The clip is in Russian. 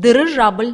дирижабль.